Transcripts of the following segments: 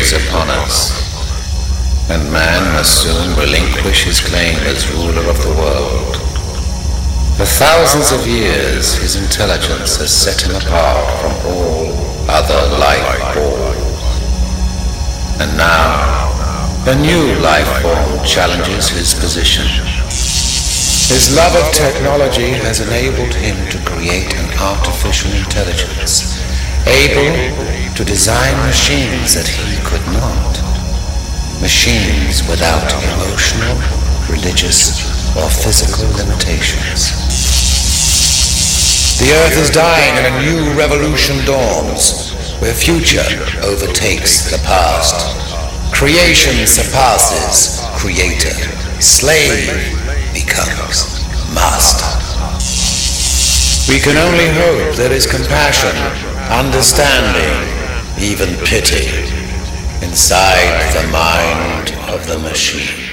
waves upon us, and man must soon relinquish his claim as ruler of the world. For thousands of years, his intelligence has set him apart from all other life forms. And now, a new life form challenges his position. His love of technology has enabled him to create an artificial intelligence, able to design machines that he could not. Machines without emotional, religious, or physical limitations. The earth is dying and a new revolution dawns, where future overtakes the past. Creation surpasses creator. Slave becomes master. We can only hope there is compassion, understanding, even pity inside the mind of the machine.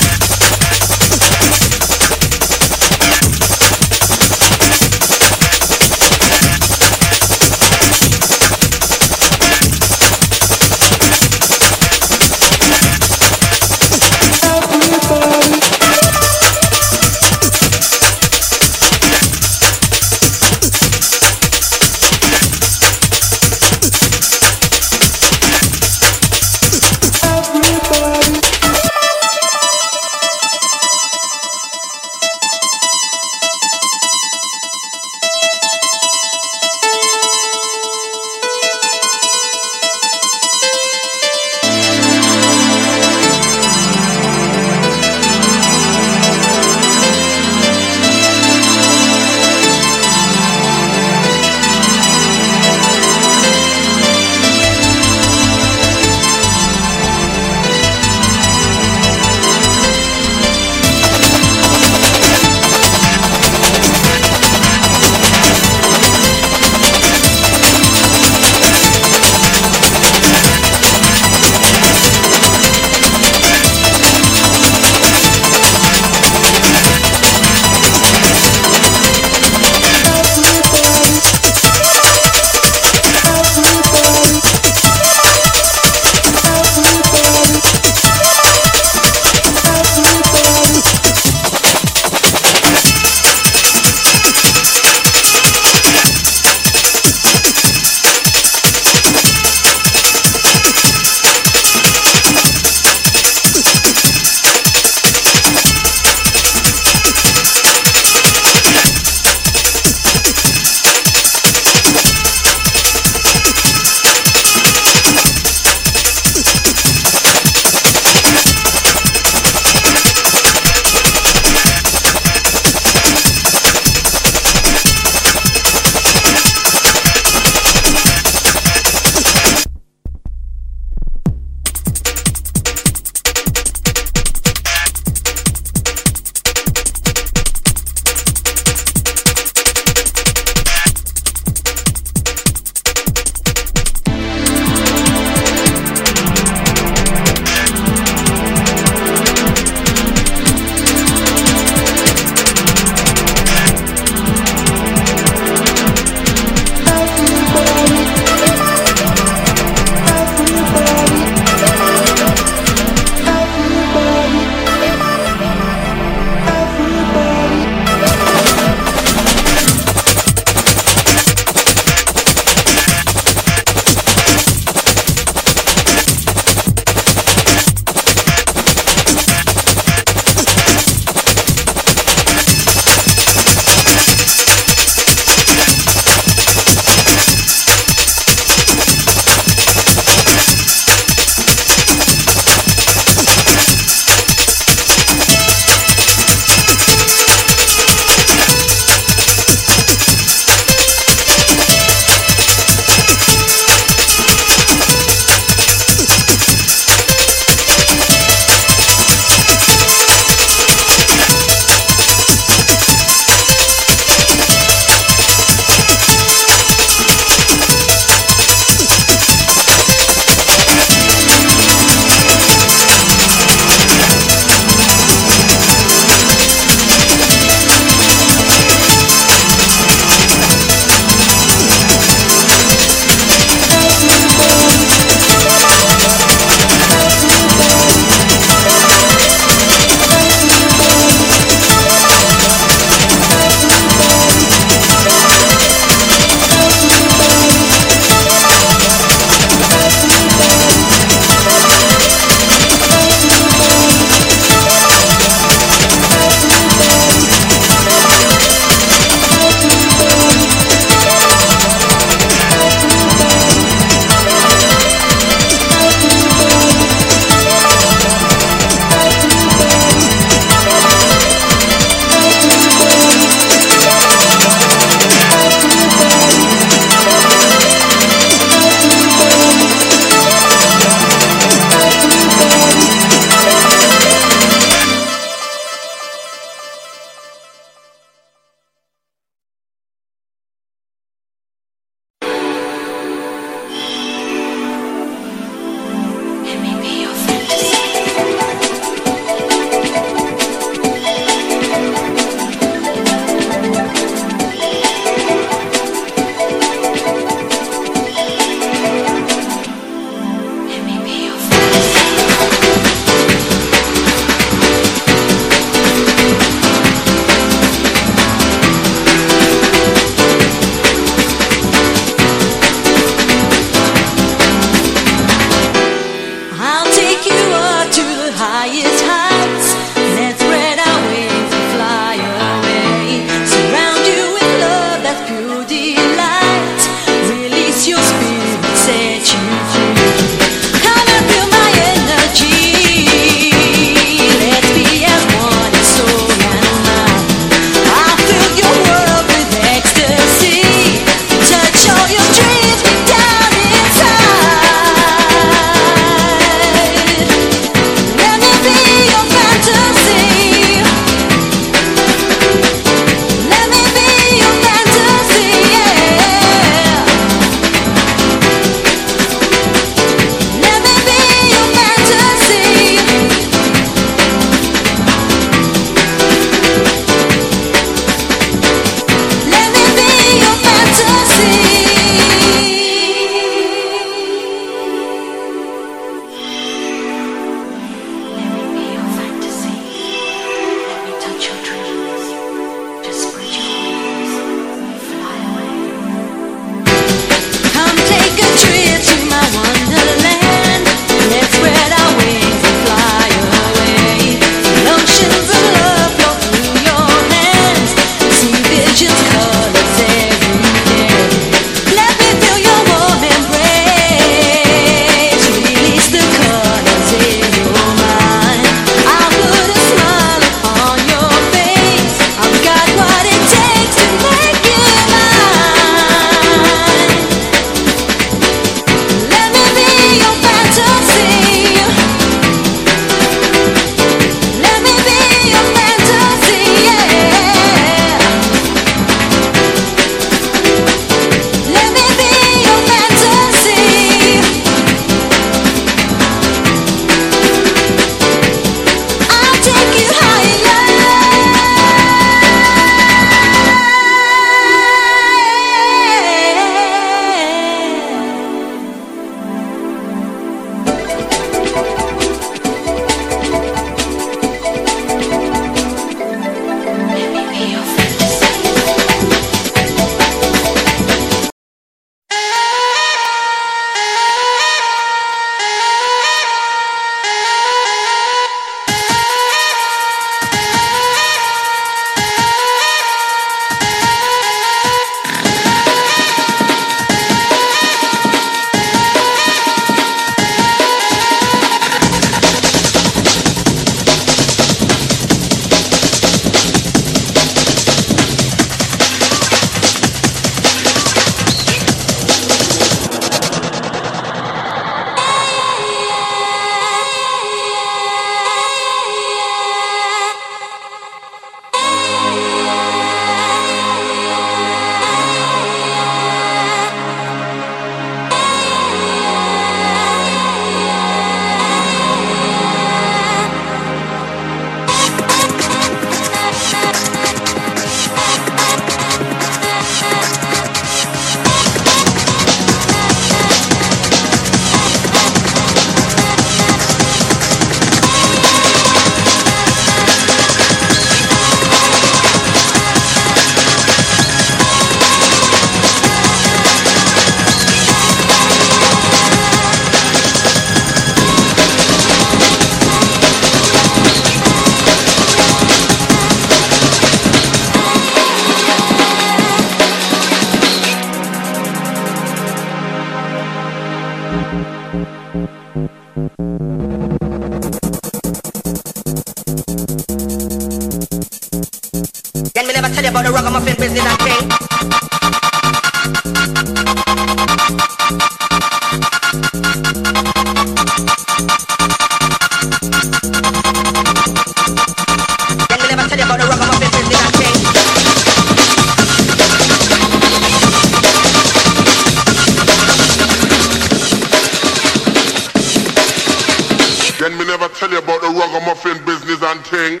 King.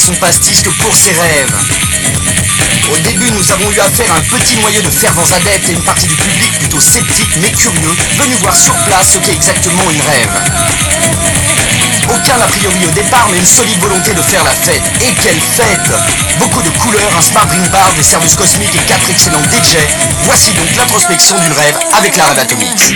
Son pastis que pour ses rêves. Au début, nous avons eu affaire à un petit noyau de fervents adeptes et une partie du public plutôt sceptique mais curieux, venu voir sur place ce qu'est exactement une rêve. Aucun a priori au départ, mais une solide volonté de faire la fête. Et quelle fête Beaucoup de couleurs, un sparring bar, des services cosmiques et quatre excellents DJ. Voici donc l'introspection d'une rêve avec la rêve Atomix.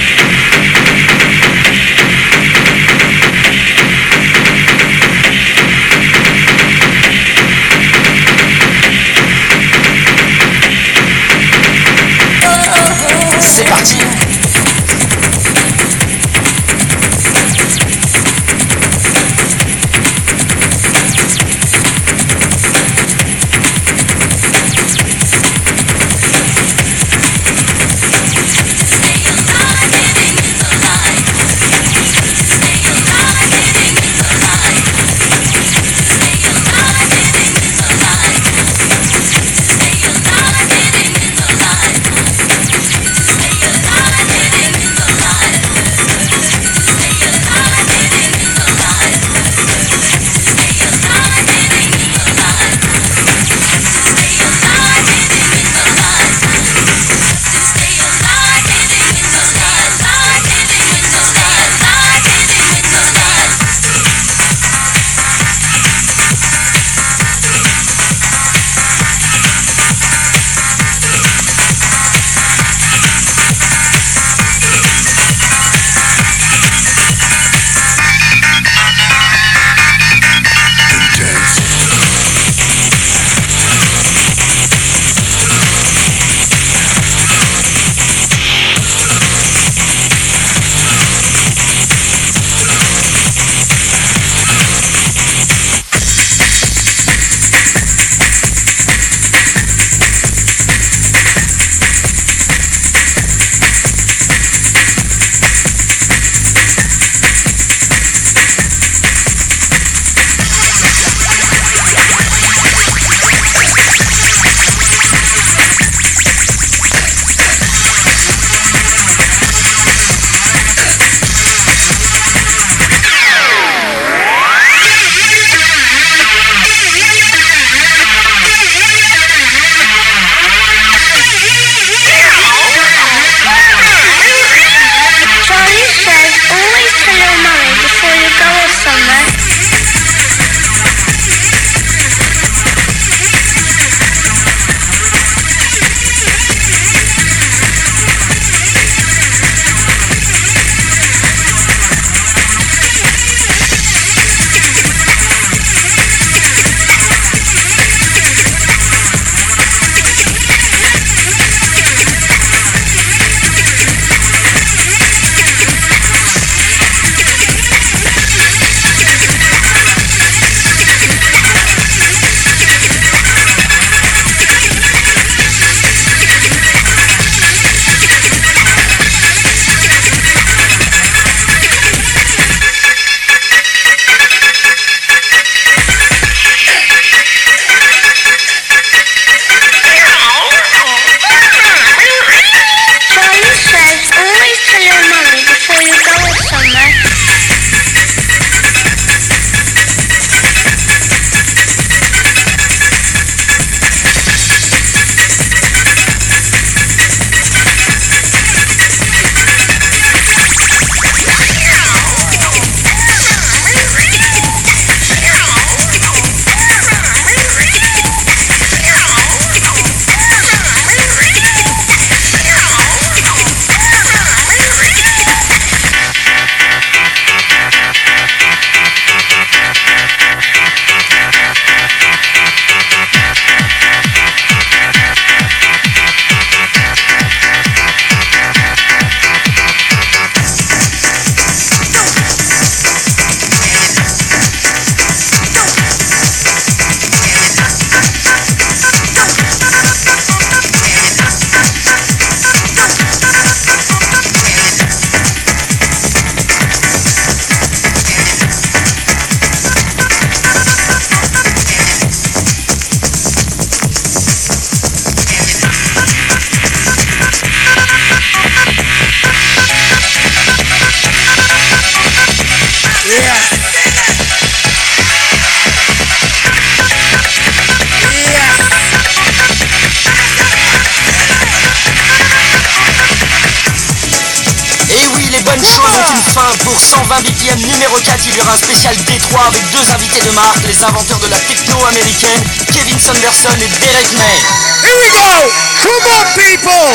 Enfin, pour 120 BPM numéro 4, il y aura un spécial D3 avec deux invités de marque, les inventeurs de la techno américaine, Kevin Sanderson et Derek May. Here we go! Come on, people!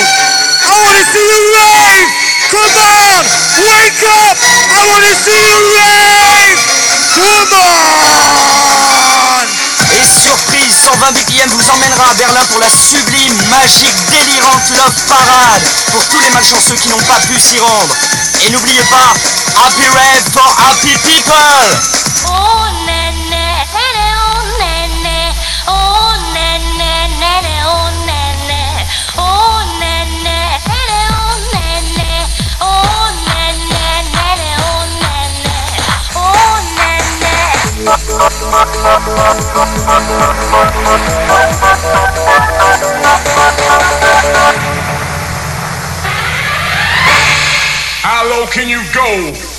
I want to see you rave! Come on! Wake up! I want to see you rave! Come on! Et surprise, 120 BPM vous emmènera à Berlin pour la sublime, magique, délirante Love Parade pour tous les malchanceux qui n'ont pas pu s'y rendre. Et n'oubliez pas, Happy Rave for Happy People Oh, oh. Oh, oh. Oh, oh. Oh, oh. Oh, low can you go?